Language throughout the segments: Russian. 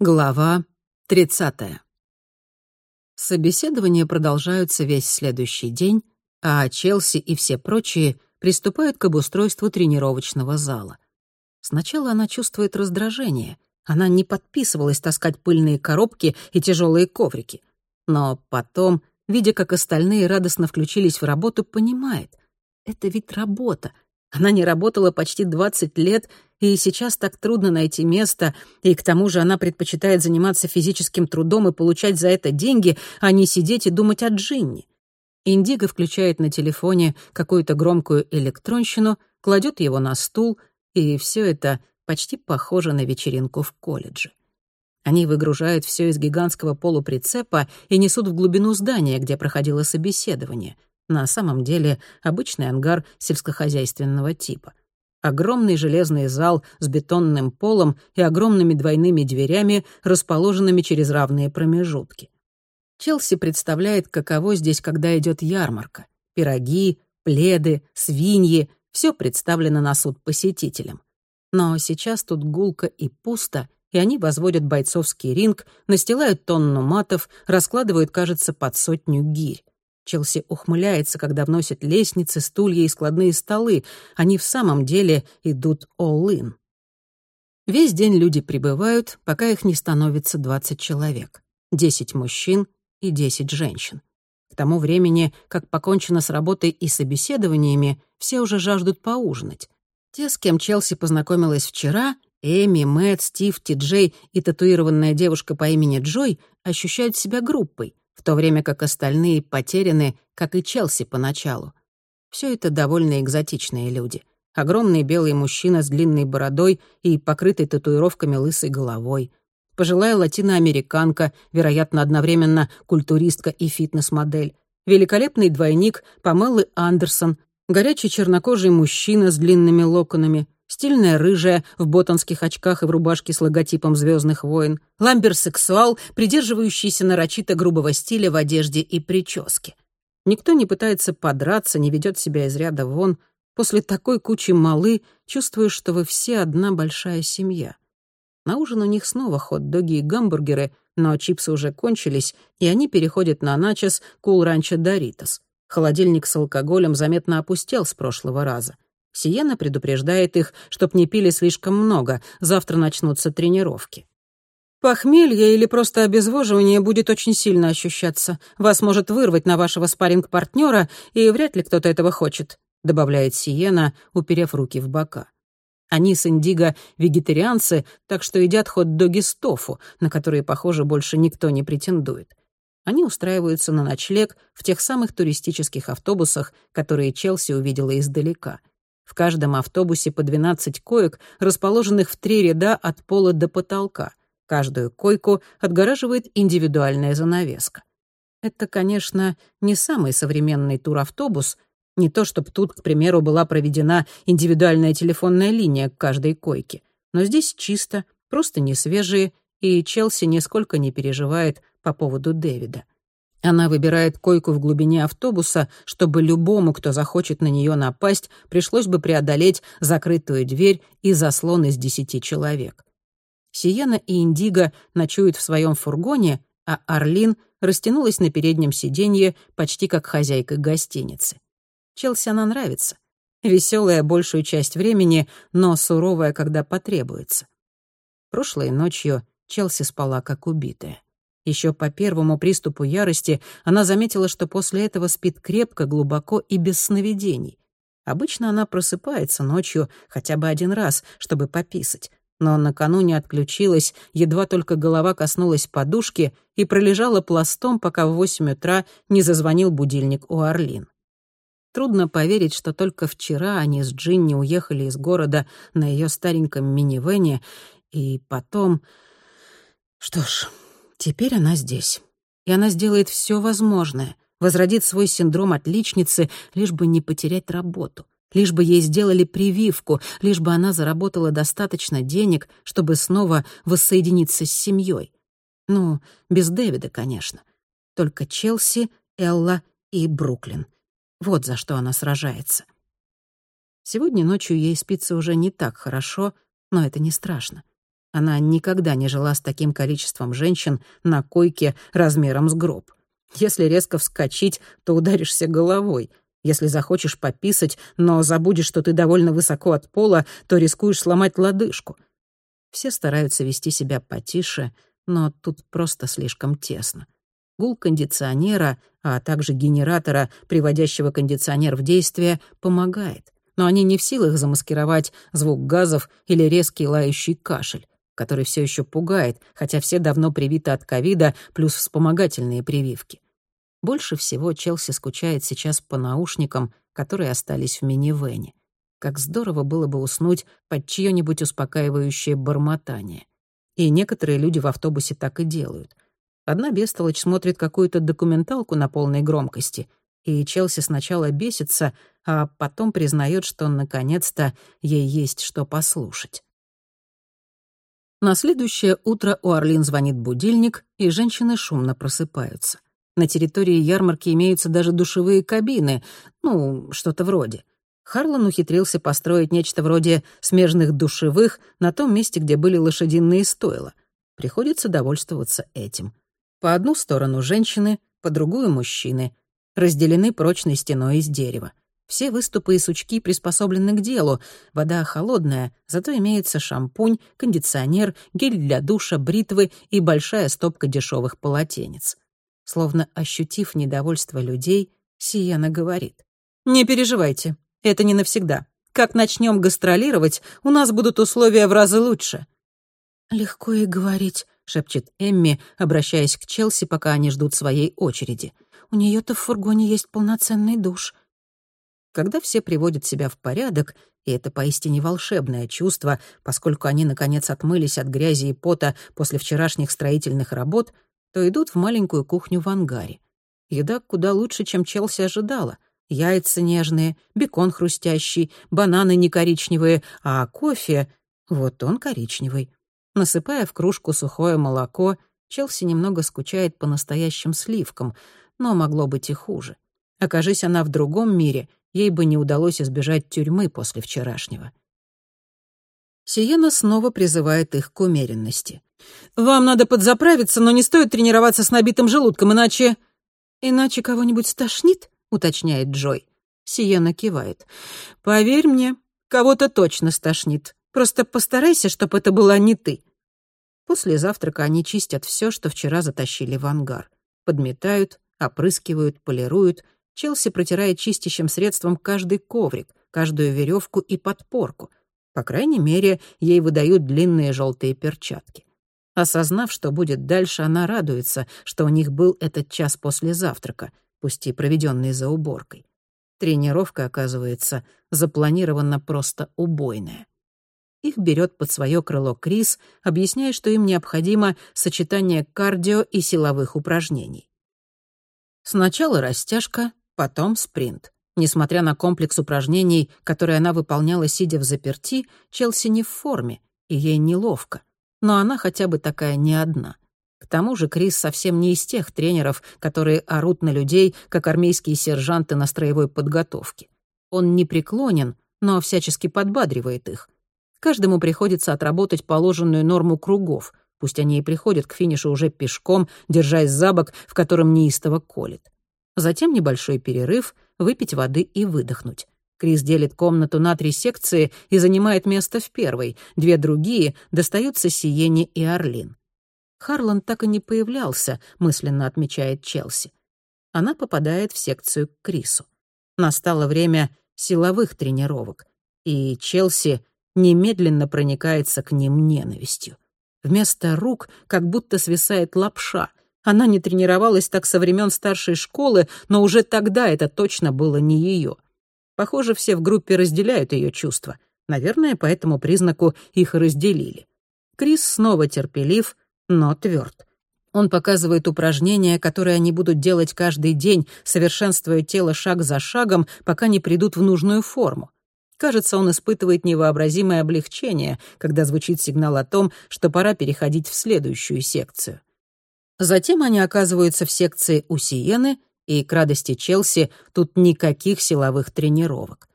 Глава 30. Собеседования продолжаются весь следующий день, а Челси и все прочие приступают к обустройству тренировочного зала. Сначала она чувствует раздражение. Она не подписывалась таскать пыльные коробки и тяжелые коврики. Но потом, видя, как остальные радостно включились в работу, понимает — это ведь работа. Она не работала почти 20 лет и сейчас так трудно найти место, и к тому же она предпочитает заниматься физическим трудом и получать за это деньги, а не сидеть и думать о Джинни. Индиго включает на телефоне какую-то громкую электронщину, кладет его на стул, и все это почти похоже на вечеринку в колледже. Они выгружают все из гигантского полуприцепа и несут в глубину здания, где проходило собеседование. На самом деле обычный ангар сельскохозяйственного типа — Огромный железный зал с бетонным полом и огромными двойными дверями, расположенными через равные промежутки. Челси представляет, каково здесь, когда идет ярмарка. Пироги, пледы, свиньи — все представлено на суд посетителям. Но сейчас тут гулко и пусто, и они возводят бойцовский ринг, настилают тонну матов, раскладывают, кажется, под сотню гирь. Челси ухмыляется, когда вносят лестницы, стулья и складные столы. Они в самом деле идут all-in. Весь день люди прибывают, пока их не становится 20 человек. 10 мужчин и 10 женщин. К тому времени, как покончено с работой и собеседованиями, все уже жаждут поужинать. Те, с кем Челси познакомилась вчера, Эми, Мэтт, Стив, Ти-Джей и татуированная девушка по имени Джой, ощущают себя группой, в то время как остальные потеряны, как и Челси поначалу. Все это довольно экзотичные люди. Огромный белый мужчина с длинной бородой и покрытой татуировками лысой головой. Пожилая латиноамериканка, вероятно, одновременно культуристка и фитнес-модель. Великолепный двойник Памелы Андерсон, горячий чернокожий мужчина с длинными локонами — стильная рыжая, в ботанских очках и в рубашке с логотипом «Звездных войн», ламберсексуал, придерживающийся нарочито грубого стиля в одежде и прическе. Никто не пытается подраться, не ведет себя из ряда вон. После такой кучи малы чувствуешь, что вы все одна большая семья. На ужин у них снова хот-доги и гамбургеры, но чипсы уже кончились, и они переходят на начос Кул Ранчо Доритос. Холодильник с алкоголем заметно опустел с прошлого раза — Сиена предупреждает их, чтоб не пили слишком много, завтра начнутся тренировки. Похмелье или просто обезвоживание будет очень сильно ощущаться. Вас может вырвать на вашего спарринг-партнера, и вряд ли кто-то этого хочет», — добавляет Сиена, уперев руки в бока. Они с Индиго вегетарианцы, так что едят хот-доги с тофу, на которые, похоже, больше никто не претендует. Они устраиваются на ночлег в тех самых туристических автобусах, которые Челси увидела издалека — в каждом автобусе по 12 коек, расположенных в три ряда от пола до потолка. Каждую койку отгораживает индивидуальная занавеска. Это, конечно, не самый современный туравтобус, не то чтобы тут, к примеру, была проведена индивидуальная телефонная линия к каждой койке, но здесь чисто, просто не свежие, и Челси нисколько не переживает по поводу Дэвида. Она выбирает койку в глубине автобуса, чтобы любому, кто захочет на нее напасть, пришлось бы преодолеть закрытую дверь и заслон из десяти человек. Сиена и Индиго ночуют в своем фургоне, а Орлин растянулась на переднем сиденье почти как хозяйка гостиницы. Челси она нравится. Веселая большую часть времени, но суровая, когда потребуется. Прошлой ночью Челси спала как убитая. Еще по первому приступу ярости она заметила, что после этого спит крепко, глубоко и без сновидений. Обычно она просыпается ночью хотя бы один раз, чтобы пописать, но накануне отключилась, едва только голова коснулась подушки и пролежала пластом, пока в восемь утра не зазвонил будильник у Орлин. Трудно поверить, что только вчера они с Джинни уехали из города на ее стареньком минивэне, и потом... Что ж, Теперь она здесь. И она сделает все возможное, возродит свой синдром отличницы, лишь бы не потерять работу, лишь бы ей сделали прививку, лишь бы она заработала достаточно денег, чтобы снова воссоединиться с семьей. Ну, без Дэвида, конечно. Только Челси, Элла и Бруклин. Вот за что она сражается. Сегодня ночью ей спится уже не так хорошо, но это не страшно. Она никогда не жила с таким количеством женщин на койке размером с гроб. Если резко вскочить, то ударишься головой. Если захочешь пописать, но забудешь, что ты довольно высоко от пола, то рискуешь сломать лодыжку. Все стараются вести себя потише, но тут просто слишком тесно. Гул кондиционера, а также генератора, приводящего кондиционер в действие, помогает. Но они не в силах замаскировать звук газов или резкий лающий кашель который все еще пугает, хотя все давно привиты от ковида, плюс вспомогательные прививки. Больше всего Челси скучает сейчас по наушникам, которые остались в минивэне. Как здорово было бы уснуть под чьё-нибудь успокаивающее бормотание. И некоторые люди в автобусе так и делают. Одна бестолочь смотрит какую-то документалку на полной громкости, и Челси сначала бесится, а потом признает, что наконец-то ей есть что послушать. На следующее утро у Орлин звонит будильник, и женщины шумно просыпаются. На территории ярмарки имеются даже душевые кабины, ну, что-то вроде. Харлан ухитрился построить нечто вроде смежных душевых на том месте, где были лошадиные стойла. Приходится довольствоваться этим. По одну сторону женщины, по другую — мужчины. Разделены прочной стеной из дерева. Все выступы и сучки приспособлены к делу. Вода холодная, зато имеется шампунь, кондиционер, гель для душа, бритвы и большая стопка дешевых полотенец. Словно ощутив недовольство людей, Сиена говорит. «Не переживайте, это не навсегда. Как начнем гастролировать, у нас будут условия в разы лучше». «Легко и говорить», — шепчет Эмми, обращаясь к Челси, пока они ждут своей очереди. «У нее то в фургоне есть полноценный душ». Когда все приводят себя в порядок, и это поистине волшебное чувство, поскольку они, наконец, отмылись от грязи и пота после вчерашних строительных работ, то идут в маленькую кухню в ангаре. Еда куда лучше, чем Челси ожидала. Яйца нежные, бекон хрустящий, бананы не коричневые, а кофе... Вот он коричневый. Насыпая в кружку сухое молоко, Челси немного скучает по настоящим сливкам, но могло быть и хуже. Окажись она в другом мире, ей бы не удалось избежать тюрьмы после вчерашнего. Сиена снова призывает их к умеренности. «Вам надо подзаправиться, но не стоит тренироваться с набитым желудком, иначе...» «Иначе кого-нибудь стошнит?» — уточняет Джой. Сиена кивает. «Поверь мне, кого-то точно стошнит. Просто постарайся, чтобы это была не ты». После завтрака они чистят все, что вчера затащили в ангар. Подметают, опрыскивают, полируют — Челси протирает чистящим средством каждый коврик, каждую веревку и подпорку. По крайней мере, ей выдают длинные желтые перчатки. Осознав, что будет дальше, она радуется, что у них был этот час после завтрака, пусть и проведенный за уборкой. Тренировка, оказывается, запланирована просто убойная. Их берет под свое крыло Крис, объясняя, что им необходимо сочетание кардио и силовых упражнений. Сначала растяжка, Потом спринт. Несмотря на комплекс упражнений, которые она выполняла, сидя в заперти, Челси не в форме, и ей неловко. Но она хотя бы такая не одна. К тому же Крис совсем не из тех тренеров, которые орут на людей, как армейские сержанты на строевой подготовке. Он не преклонен, но всячески подбадривает их. Каждому приходится отработать положенную норму кругов, пусть они и приходят к финишу уже пешком, держась за бок, в котором неистово колет. Затем небольшой перерыв, выпить воды и выдохнуть. Крис делит комнату на три секции и занимает место в первой, две другие достаются Сиене и Орлин. Харлан так и не появлялся, мысленно отмечает Челси. Она попадает в секцию к Крису. Настало время силовых тренировок, и Челси немедленно проникается к ним ненавистью. Вместо рук как будто свисает лапша, она не тренировалась так со времен старшей школы, но уже тогда это точно было не ее. Похоже, все в группе разделяют ее чувства. Наверное, по этому признаку их разделили. Крис снова терпелив, но тверд. Он показывает упражнения, которые они будут делать каждый день, совершенствуя тело шаг за шагом, пока не придут в нужную форму. Кажется, он испытывает невообразимое облегчение, когда звучит сигнал о том, что пора переходить в следующую секцию. Затем они оказываются в секции у Сиены, и, к радости Челси, тут никаких силовых тренировок.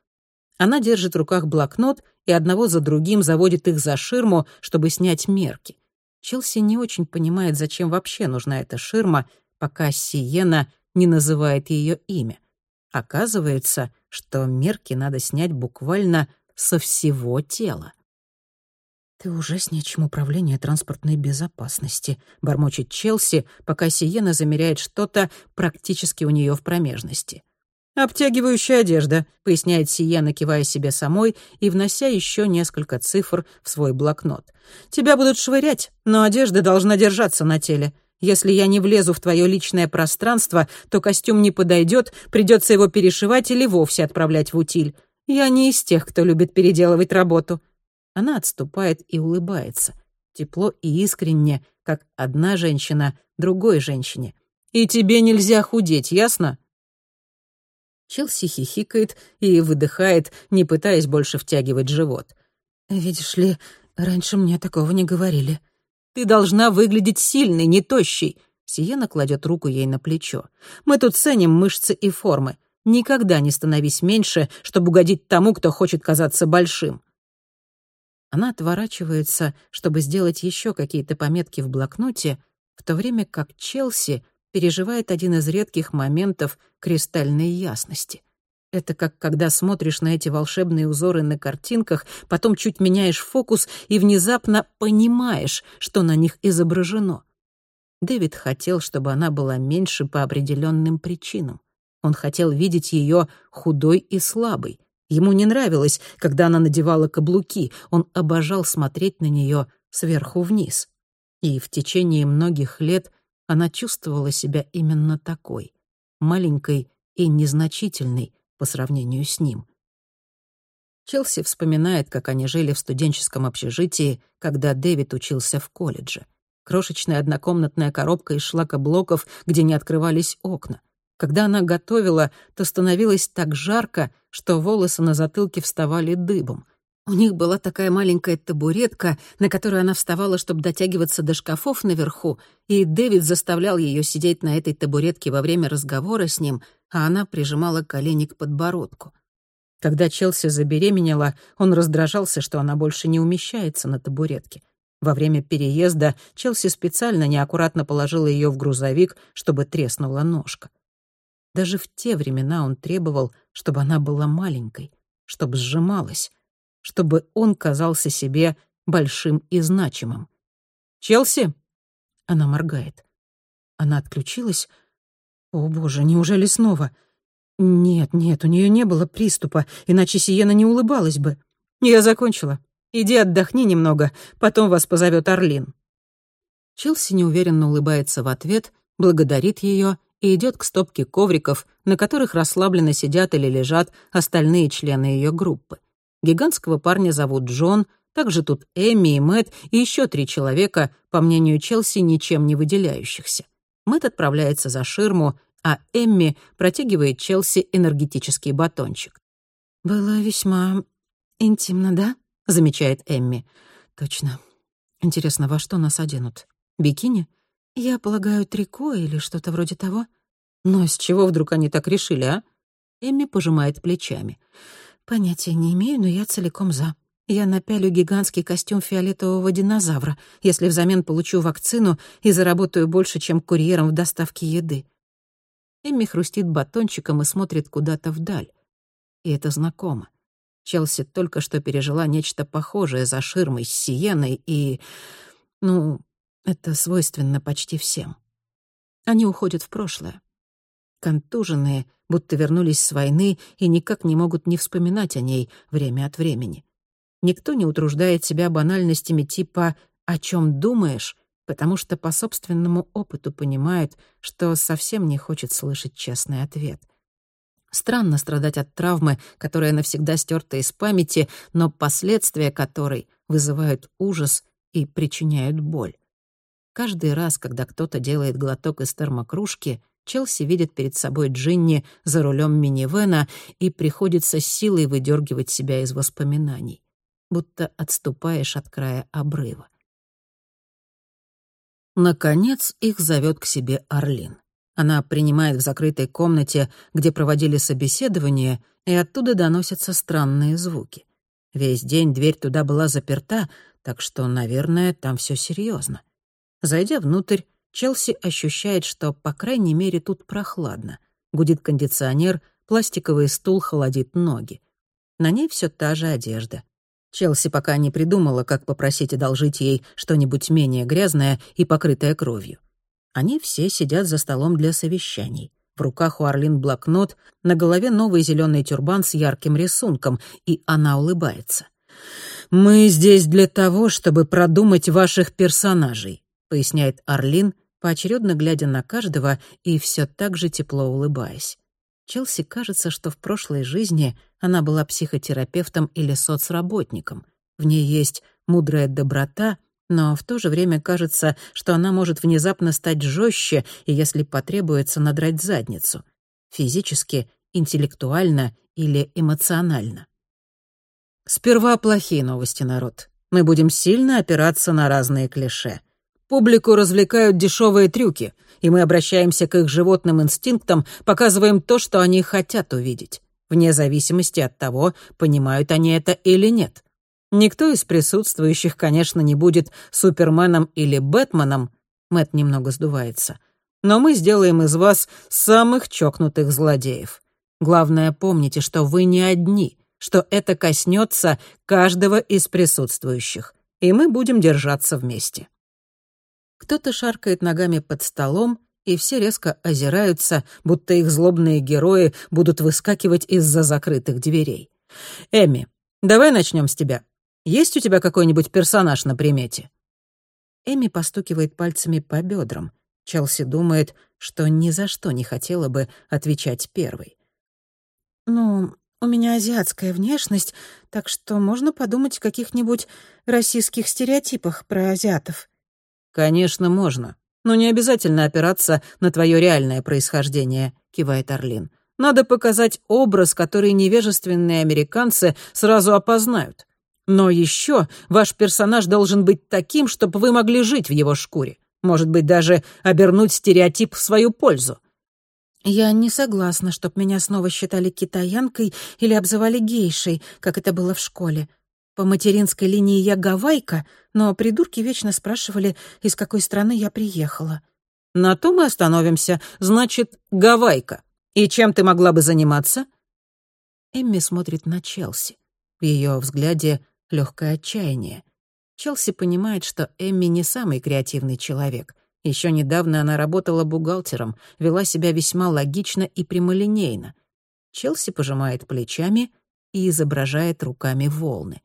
Она держит в руках блокнот и одного за другим заводит их за ширму, чтобы снять мерки. Челси не очень понимает, зачем вообще нужна эта ширма, пока Сиена не называет ее имя. Оказывается, что мерки надо снять буквально со всего тела. «Ты ужаснее, управление транспортной безопасности», — бормочет Челси, пока Сиена замеряет что-то практически у нее в промежности. «Обтягивающая одежда», — поясняет Сиена, кивая себе самой и внося еще несколько цифр в свой блокнот. «Тебя будут швырять, но одежда должна держаться на теле. Если я не влезу в твое личное пространство, то костюм не подойдет, придется его перешивать или вовсе отправлять в утиль. Я не из тех, кто любит переделывать работу. Она отступает и улыбается. Тепло и искренне, как одна женщина другой женщине. «И тебе нельзя худеть, ясно?» Челси хихикает и выдыхает, не пытаясь больше втягивать живот. «Видишь ли, раньше мне такого не говорили». «Ты должна выглядеть сильной, не тощей». Сиена кладет руку ей на плечо. «Мы тут ценим мышцы и формы. Никогда не становись меньше, чтобы угодить тому, кто хочет казаться большим. Она отворачивается, чтобы сделать еще какие-то пометки в блокноте, в то время как Челси переживает один из редких моментов кристальной ясности. Это как когда смотришь на эти волшебные узоры на картинках, потом чуть меняешь фокус и внезапно понимаешь, что на них изображено. Дэвид хотел, чтобы она была меньше по определенным причинам. Он хотел видеть ее худой и слабой, Ему не нравилось, когда она надевала каблуки, он обожал смотреть на нее сверху вниз. И в течение многих лет она чувствовала себя именно такой, маленькой и незначительной по сравнению с ним. Челси вспоминает, как они жили в студенческом общежитии, когда Дэвид учился в колледже. Крошечная однокомнатная коробка из шлакоблоков, где не открывались окна — когда она готовила, то становилось так жарко, что волосы на затылке вставали дыбом. У них была такая маленькая табуретка, на которую она вставала, чтобы дотягиваться до шкафов наверху, и Дэвид заставлял ее сидеть на этой табуретке во время разговора с ним, а она прижимала колени к подбородку. Когда Челси забеременела, он раздражался, что она больше не умещается на табуретке. Во время переезда Челси специально неаккуратно положила ее в грузовик, чтобы треснула ножка. Даже в те времена он требовал, чтобы она была маленькой, чтобы сжималась, чтобы он казался себе большим и значимым. «Челси?» Она моргает. Она отключилась? О, боже, неужели снова? Нет, нет, у нее не было приступа, иначе Сиена не улыбалась бы. Я закончила. Иди отдохни немного, потом вас позовет Орлин. Челси неуверенно улыбается в ответ, благодарит ее и идет к стопке ковриков, на которых расслабленно сидят или лежат остальные члены ее группы. Гигантского парня зовут Джон, также тут Эми и Мэтт и еще три человека, по мнению Челси, ничем не выделяющихся. Мэтт отправляется за ширму, а Эмми протягивает Челси энергетический батончик. «Было весьма интимно, да?» — замечает Эмми. «Точно. Интересно, во что нас оденут? Бикини?» «Я полагаю, трико или что-то вроде того». «Но с чего вдруг они так решили, а?» Эмми пожимает плечами. «Понятия не имею, но я целиком за. Я напялю гигантский костюм фиолетового динозавра, если взамен получу вакцину и заработаю больше, чем курьером в доставке еды». Эмми хрустит батончиком и смотрит куда-то вдаль. И это знакомо. Челси только что пережила нечто похожее за ширмой с Сиеной, и... Ну, это свойственно почти всем. Они уходят в прошлое. Контуженные, будто вернулись с войны и никак не могут не вспоминать о ней время от времени. Никто не утруждает себя банальностями типа «о чем думаешь?», потому что по собственному опыту понимает, что совсем не хочет слышать честный ответ. Странно страдать от травмы, которая навсегда стерта из памяти, но последствия которой вызывают ужас и причиняют боль. Каждый раз, когда кто-то делает глоток из термокружки, Челси видит перед собой Джинни за рулем минивэна и приходится силой выдергивать себя из воспоминаний, будто отступаешь от края обрыва. Наконец их зовет к себе Орлин. Она принимает в закрытой комнате, где проводили собеседование, и оттуда доносятся странные звуки. Весь день дверь туда была заперта, так что, наверное, там все серьезно. Зайдя внутрь, Челси ощущает, что, по крайней мере, тут прохладно. Гудит кондиционер, пластиковый стул холодит ноги. На ней все та же одежда. Челси пока не придумала, как попросить одолжить ей что-нибудь менее грязное и покрытое кровью. Они все сидят за столом для совещаний. В руках у Орлин блокнот, на голове новый зеленый тюрбан с ярким рисунком, и она улыбается. «Мы здесь для того, чтобы продумать ваших персонажей», поясняет Орлин, поочередно глядя на каждого и все так же тепло улыбаясь. Челси кажется, что в прошлой жизни она была психотерапевтом или соцработником. В ней есть мудрая доброта — но в то же время кажется, что она может внезапно стать жестче и, если потребуется, надрать задницу. Физически, интеллектуально или эмоционально. Сперва плохие новости, народ. Мы будем сильно опираться на разные клише. Публику развлекают дешевые трюки, и мы обращаемся к их животным инстинктам, показываем то, что они хотят увидеть, вне зависимости от того, понимают они это или нет. Никто из присутствующих, конечно, не будет Суперменом или Бэтменом, Мэт немного сдувается, но мы сделаем из вас самых чокнутых злодеев. Главное, помните, что вы не одни, что это коснется каждого из присутствующих, и мы будем держаться вместе. Кто-то шаркает ногами под столом, и все резко озираются, будто их злобные герои будут выскакивать из-за закрытых дверей. «Эми, давай начнем с тебя. Есть у тебя какой-нибудь персонаж на примете?» Эми постукивает пальцами по бедрам. Челси думает, что ни за что не хотела бы отвечать первой. «Ну, у меня азиатская внешность, так что можно подумать о каких-нибудь российских стереотипах про азиатов». «Конечно, можно. Но не обязательно опираться на твое реальное происхождение», — кивает Орлин. «Надо показать образ, который невежественные американцы сразу опознают. Но еще ваш персонаж должен быть таким, чтобы вы могли жить в его шкуре. Может быть, даже обернуть стереотип в свою пользу. Я не согласна, чтобы меня снова считали китаянкой или обзывали гейшей, как это было в школе. По материнской линии я гавайка, но придурки вечно спрашивали, из какой страны я приехала. На то мы остановимся. Значит, гавайка. И чем ты могла бы заниматься? Эмми смотрит на Челси. В ее взгляде легкое отчаяние. Челси понимает, что Эмми не самый креативный человек. Еще недавно она работала бухгалтером, вела себя весьма логично и прямолинейно. Челси пожимает плечами и изображает руками волны.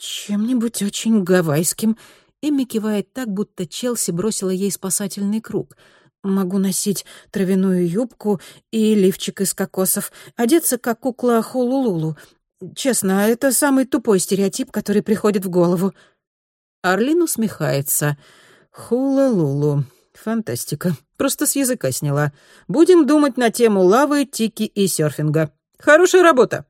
«Чем-нибудь очень гавайским». Эмми кивает так, будто Челси бросила ей спасательный круг. «Могу носить травяную юбку и лифчик из кокосов, одеться как кукла Хулулулу, Честно, это самый тупой стереотип, который приходит в голову». Орлин усмехается. «Хула-лулу. Фантастика. Просто с языка сняла. Будем думать на тему лавы, тики и серфинга. Хорошая работа».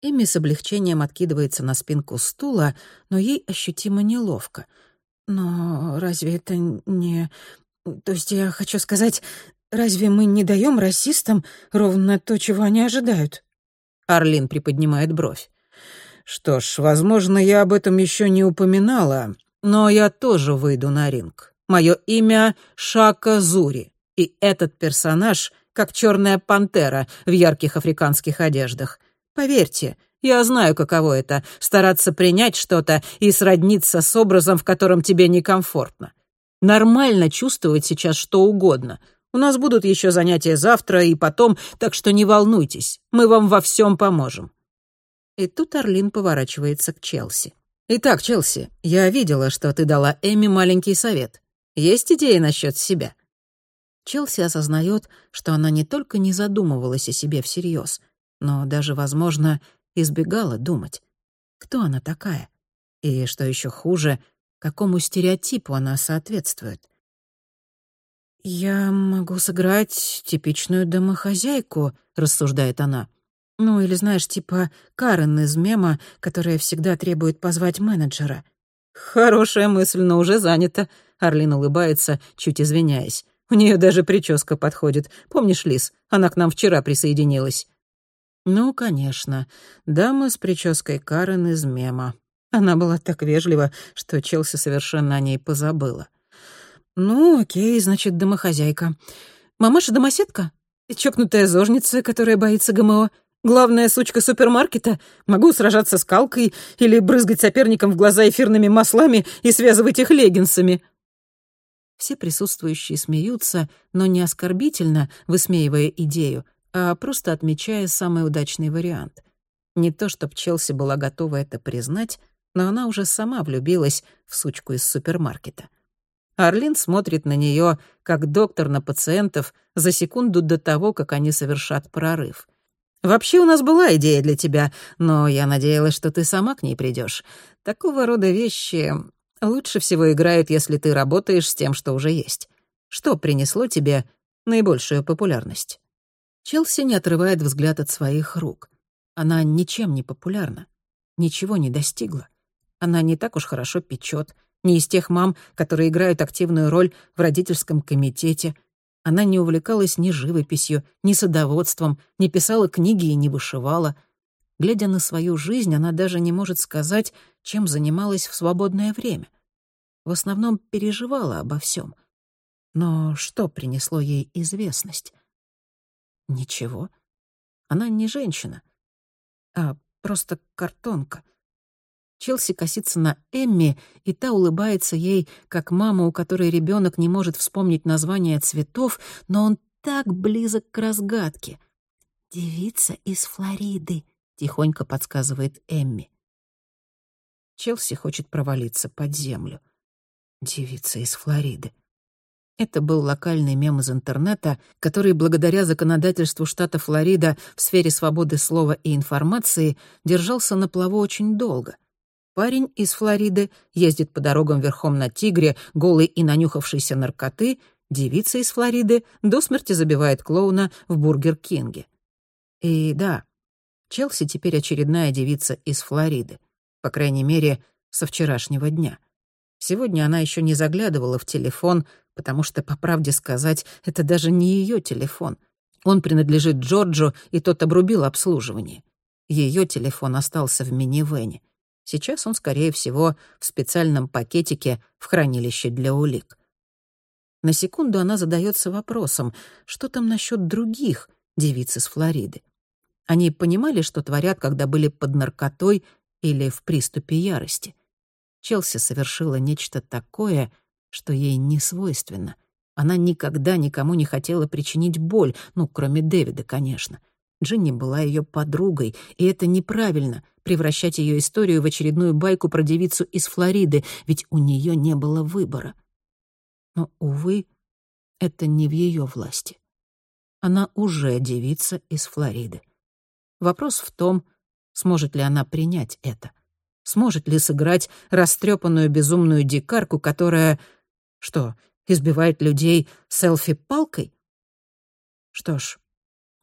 Эми с облегчением откидывается на спинку стула, но ей ощутимо неловко. «Но разве это не... То есть я хочу сказать, разве мы не даем расистам ровно то, чего они ожидают?» Орлин приподнимает бровь. «Что ж, возможно, я об этом еще не упоминала, но я тоже выйду на ринг. Мое имя Шака Зури, и этот персонаж как черная пантера в ярких африканских одеждах. Поверьте, я знаю, каково это — стараться принять что-то и сродниться с образом, в котором тебе некомфортно. Нормально чувствовать сейчас что угодно — у нас будут еще занятия завтра и потом, так что не волнуйтесь, мы вам во всем поможем». И тут Орлин поворачивается к Челси. «Итак, Челси, я видела, что ты дала Эми маленький совет. Есть идеи насчет себя?» Челси осознает, что она не только не задумывалась о себе всерьез, но даже, возможно, избегала думать. Кто она такая? И, что еще хуже, какому стереотипу она соответствует? «Я могу сыграть типичную домохозяйку», — рассуждает она. «Ну, или, знаешь, типа Карен из мема, которая всегда требует позвать менеджера». «Хорошая мысль, но уже занята», — Арлин улыбается, чуть извиняясь. «У нее даже прическа подходит. Помнишь, Лис, она к нам вчера присоединилась». Ну, конечно, дама с прической Карен из мема. Она была так вежлива, что Челси совершенно о ней позабыла. «Ну, окей, значит, домохозяйка. Мамаша-домоседка? Чокнутая зожница, которая боится ГМО? Главная сучка супермаркета? Могу сражаться с калкой или брызгать соперникам в глаза эфирными маслами и связывать их леггинсами?» Все присутствующие смеются, но не оскорбительно, высмеивая идею, а просто отмечая самый удачный вариант. Не то, чтоб Челси была готова это признать, но она уже сама влюбилась в сучку из супермаркета. Орлин смотрит на нее, как доктор на пациентов, за секунду до того, как они совершат прорыв. «Вообще у нас была идея для тебя, но я надеялась, что ты сама к ней придешь. Такого рода вещи лучше всего играют, если ты работаешь с тем, что уже есть. Что принесло тебе наибольшую популярность?» Челси не отрывает взгляд от своих рук. Она ничем не популярна, ничего не достигла. Она не так уж хорошо печет, не из тех мам, которые играют активную роль в родительском комитете. Она не увлекалась ни живописью, ни садоводством, не писала книги и не вышивала. Глядя на свою жизнь, она даже не может сказать, чем занималась в свободное время. В основном переживала обо всем. Но что принесло ей известность? Ничего. Она не женщина, а просто картонка — Челси косится на Эмми, и та улыбается ей, как мама, у которой ребенок не может вспомнить название цветов, но он так близок к разгадке. «Девица из Флориды», — тихонько подсказывает Эмми. Челси хочет провалиться под землю. «Девица из Флориды». Это был локальный мем из интернета, который благодаря законодательству штата Флорида в сфере свободы слова и информации держался на плаву очень долго — Парень из Флориды ездит по дорогам верхом на тигре, голый и нанюхавшийся наркоты, девица из Флориды до смерти забивает клоуна в Бургер Кинге. И да, Челси теперь очередная девица из Флориды, по крайней мере, со вчерашнего дня. Сегодня она еще не заглядывала в телефон, потому что, по правде сказать, это даже не ее телефон. Он принадлежит Джорджу, и тот обрубил обслуживание. Ее телефон остался в минивэне. Сейчас он, скорее всего, в специальном пакетике в хранилище для улик. На секунду она задается вопросом, что там насчет других девиц из Флориды. Они понимали, что творят, когда были под наркотой или в приступе ярости. Челси совершила нечто такое, что ей не свойственно. Она никогда никому не хотела причинить боль, ну, кроме Дэвида, конечно. Джинни была ее подругой, и это неправильно — превращать ее историю в очередную байку про девицу из Флориды, ведь у нее не было выбора. Но, увы, это не в ее власти. Она уже девица из Флориды. Вопрос в том, сможет ли она принять это. Сможет ли сыграть растрепанную безумную дикарку, которая... Что, избивает людей селфи-палкой? Что ж,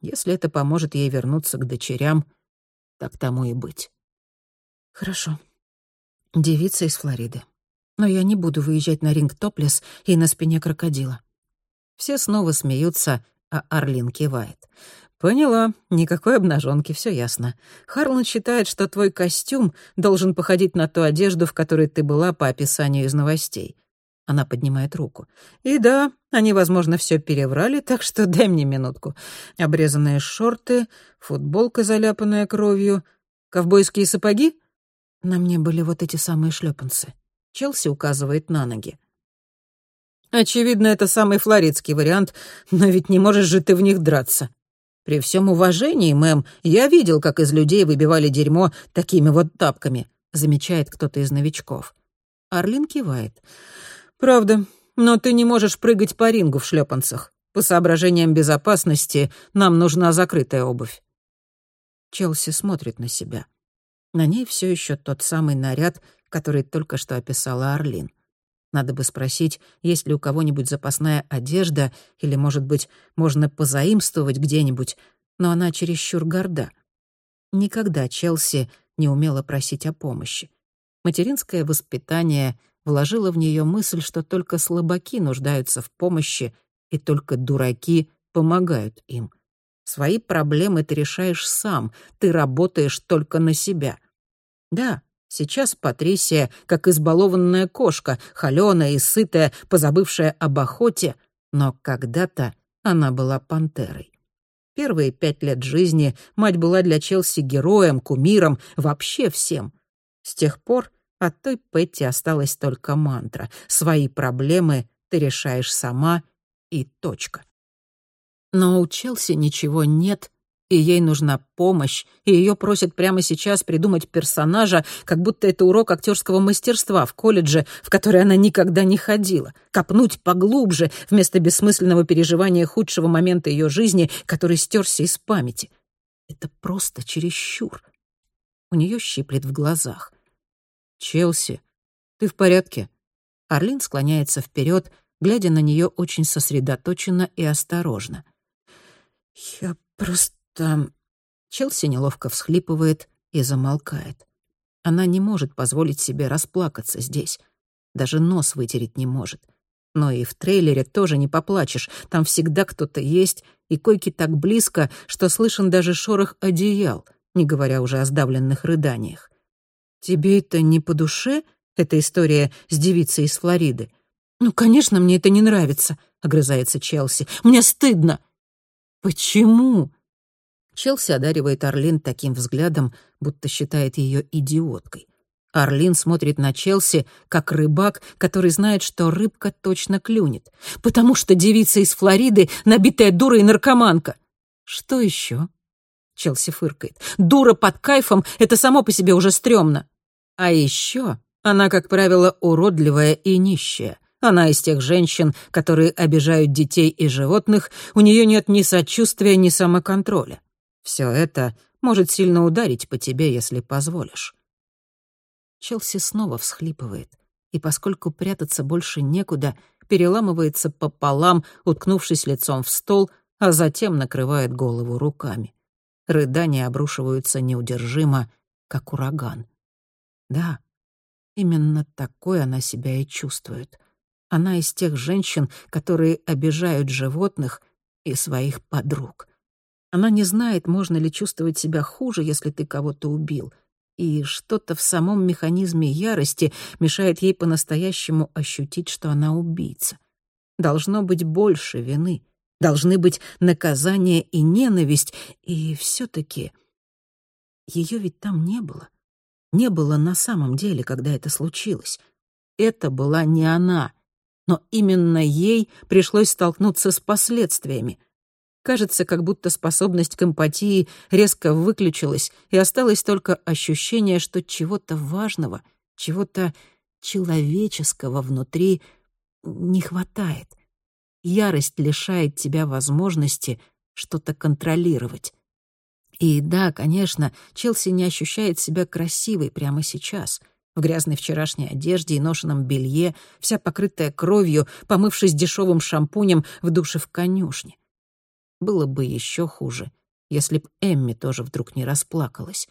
если это поможет ей вернуться к дочерям, так тому и быть. Хорошо. Девица из Флориды. Но я не буду выезжать на ринг топлес и на спине крокодила. Все снова смеются, а Арлин кивает. «Поняла. Никакой обнаженки, все ясно. Харлан считает, что твой костюм должен походить на ту одежду, в которой ты была по описанию из новостей. Она поднимает руку. «И да, они, возможно, все переврали, так что дай мне минутку. Обрезанные шорты, футболка, заляпанная кровью, ковбойские сапоги? На мне были вот эти самые шлепанцы. Челси указывает на ноги. Очевидно, это самый флоридский вариант, но ведь не можешь же ты в них драться. При всем уважении, мэм, я видел, как из людей выбивали дерьмо такими вот тапками, замечает кто-то из новичков. Арлин кивает. «Правда, но ты не можешь прыгать по рингу в шлепанцах. По соображениям безопасности нам нужна закрытая обувь». Челси смотрит на себя. На ней все еще тот самый наряд, который только что описала Орлин. Надо бы спросить, есть ли у кого-нибудь запасная одежда, или, может быть, можно позаимствовать где-нибудь, но она чересчур горда. Никогда Челси не умела просить о помощи. Материнское воспитание вложила в нее мысль, что только слабаки нуждаются в помощи, и только дураки помогают им. Свои проблемы ты решаешь сам, ты работаешь только на себя. Да, сейчас Патрисия, как избалованная кошка, холёная и сытая, позабывшая об охоте, но когда-то она была пантерой. Первые пять лет жизни мать была для Челси героем, кумиром, вообще всем. С тех пор от той Петти осталась только мантра. Свои проблемы ты решаешь сама и точка. Но у Челси ничего нет, и ей нужна помощь, и ее просят прямо сейчас придумать персонажа, как будто это урок актерского мастерства в колледже, в который она никогда не ходила, копнуть поглубже вместо бессмысленного переживания худшего момента ее жизни, который стерся из памяти. Это просто чересчур. У нее щиплет в глазах. «Челси, ты в порядке?» Орлин склоняется вперед, глядя на нее очень сосредоточенно и осторожно. «Я просто...» Челси неловко всхлипывает и замолкает. Она не может позволить себе расплакаться здесь. Даже нос вытереть не может. Но и в трейлере тоже не поплачешь. Там всегда кто-то есть, и койки так близко, что слышен даже шорох одеял, не говоря уже о сдавленных рыданиях. «Тебе это не по душе?» Эта история с девицей из Флориды. «Ну, конечно, мне это не нравится», — огрызается Челси. «Мне стыдно». «Почему?» Челси одаривает Орлин таким взглядом, будто считает ее идиоткой. Орлин смотрит на Челси, как рыбак, который знает, что рыбка точно клюнет. «Потому что девица из Флориды — набитая дура и наркоманка». «Что еще?» Челси фыркает. «Дура под кайфом — это само по себе уже стрёмно». «А еще она, как правило, уродливая и нищая. Она из тех женщин, которые обижают детей и животных, у нее нет ни сочувствия, ни самоконтроля. Все это может сильно ударить по тебе, если позволишь. Челси снова всхлипывает, и поскольку прятаться больше некуда, переламывается пополам, уткнувшись лицом в стол, а затем накрывает голову руками. Рыдания обрушиваются неудержимо, как ураган. Да, именно такой она себя и чувствует. Она из тех женщин, которые обижают животных и своих подруг. Она не знает, можно ли чувствовать себя хуже, если ты кого-то убил. И что-то в самом механизме ярости мешает ей по-настоящему ощутить, что она убийца. Должно быть больше вины. Должны быть наказание и ненависть. И все таки ее ведь там не было. Не было на самом деле, когда это случилось. Это была не она но именно ей пришлось столкнуться с последствиями. Кажется, как будто способность к эмпатии резко выключилась, и осталось только ощущение, что чего-то важного, чего-то человеческого внутри не хватает. Ярость лишает тебя возможности что-то контролировать. И да, конечно, Челси не ощущает себя красивой прямо сейчас — в грязной вчерашней одежде и ношенном белье, вся покрытая кровью, помывшись дешевым шампунем в душе в конюшне. Было бы еще хуже, если б Эмми тоже вдруг не расплакалась.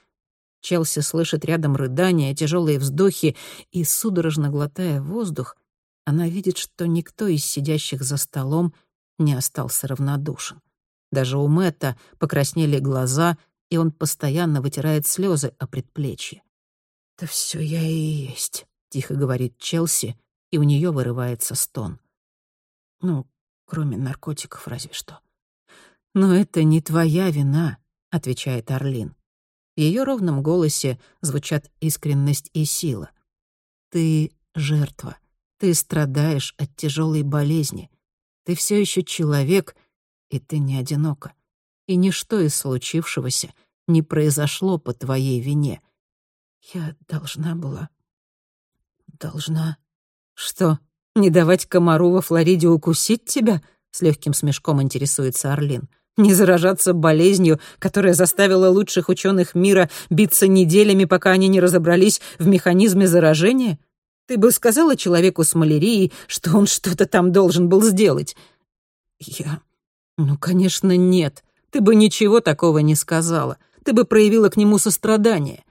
Челси слышит рядом рыдания, тяжелые вздохи, и, судорожно глотая воздух, она видит, что никто из сидящих за столом не остался равнодушен. Даже у Мэтта покраснели глаза, и он постоянно вытирает слезы о предплечье. «Это все я и есть», — тихо говорит Челси, и у нее вырывается стон. «Ну, кроме наркотиков разве что». «Но это не твоя вина», — отвечает Орлин. В ее ровном голосе звучат искренность и сила. «Ты жертва. Ты страдаешь от тяжелой болезни. Ты все еще человек, и ты не одинока. И ничто из случившегося не произошло по твоей вине. Я должна была... Должна... Что, не давать комару во Флориде укусить тебя? С легким смешком интересуется Орлин. Не заражаться болезнью, которая заставила лучших ученых мира биться неделями, пока они не разобрались в механизме заражения? Ты бы сказала человеку с малярией, что он что-то там должен был сделать? Я... Ну, конечно, нет. Ты бы ничего такого не сказала. Ты бы проявила к нему сострадание.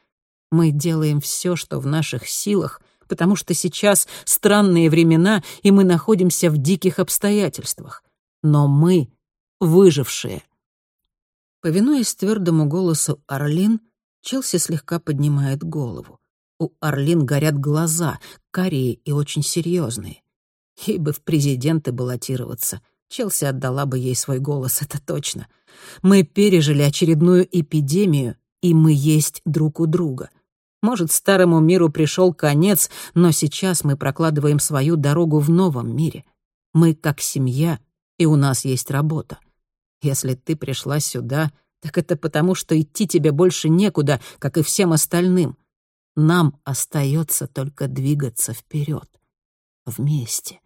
Мы делаем все, что в наших силах, потому что сейчас странные времена, и мы находимся в диких обстоятельствах. Но мы — выжившие. Повинуясь твердому голосу Орлин, Челси слегка поднимает голову. У Орлин горят глаза, карие и очень серьезные. Ей бы в президенты баллотироваться. Челси отдала бы ей свой голос, это точно. Мы пережили очередную эпидемию, и мы есть друг у друга. Может, старому миру пришел конец, но сейчас мы прокладываем свою дорогу в новом мире. Мы как семья, и у нас есть работа. Если ты пришла сюда, так это потому, что идти тебе больше некуда, как и всем остальным. Нам остается только двигаться вперед, вместе.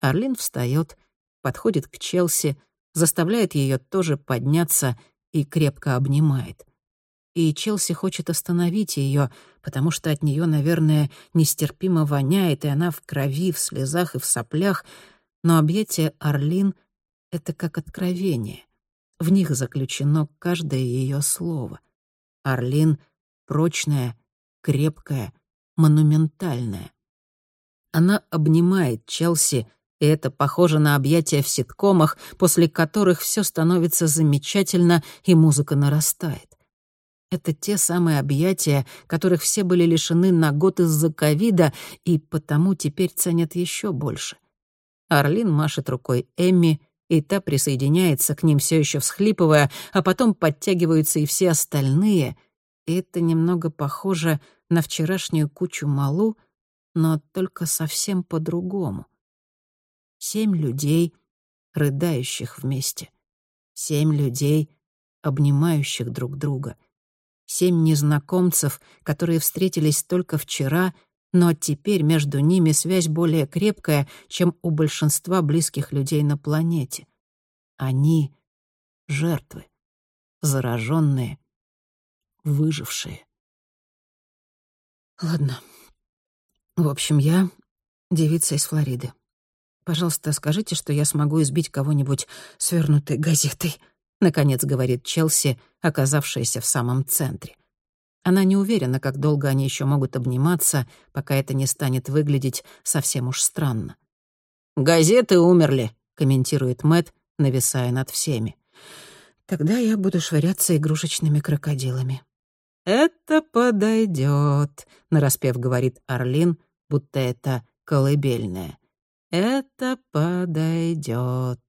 Орлин встает, подходит к Челси, заставляет ее тоже подняться и крепко обнимает. И Челси хочет остановить ее, потому что от нее, наверное, нестерпимо воняет, и она в крови, в слезах и в соплях, но объятие Орлин — это как откровение. В них заключено каждое ее слово. Орлин — прочная, крепкая, монументальная. Она обнимает Челси, и это похоже на объятия в ситкомах, после которых все становится замечательно и музыка нарастает. Это те самые объятия, которых все были лишены на год из-за ковида и потому теперь ценят еще больше. Орлин машет рукой Эмми, и та присоединяется к ним, все еще всхлипывая, а потом подтягиваются и все остальные. И это немного похоже на вчерашнюю кучу малу, но только совсем по-другому. Семь людей, рыдающих вместе. Семь людей, обнимающих друг друга. Семь незнакомцев, которые встретились только вчера, но теперь между ними связь более крепкая, чем у большинства близких людей на планете. Они — жертвы, зараженные, выжившие. Ладно. В общем, я девица из Флориды. Пожалуйста, скажите, что я смогу избить кого-нибудь свернутой газетой, наконец говорит Челси, оказавшаяся в самом центре. Она не уверена, как долго они еще могут обниматься, пока это не станет выглядеть совсем уж странно. «Газеты умерли», — комментирует Мэт, нависая над всеми. «Тогда я буду швыряться игрушечными крокодилами». «Это подойдет», — нараспев говорит Орлин, будто это колыбельное. «Это подойдет».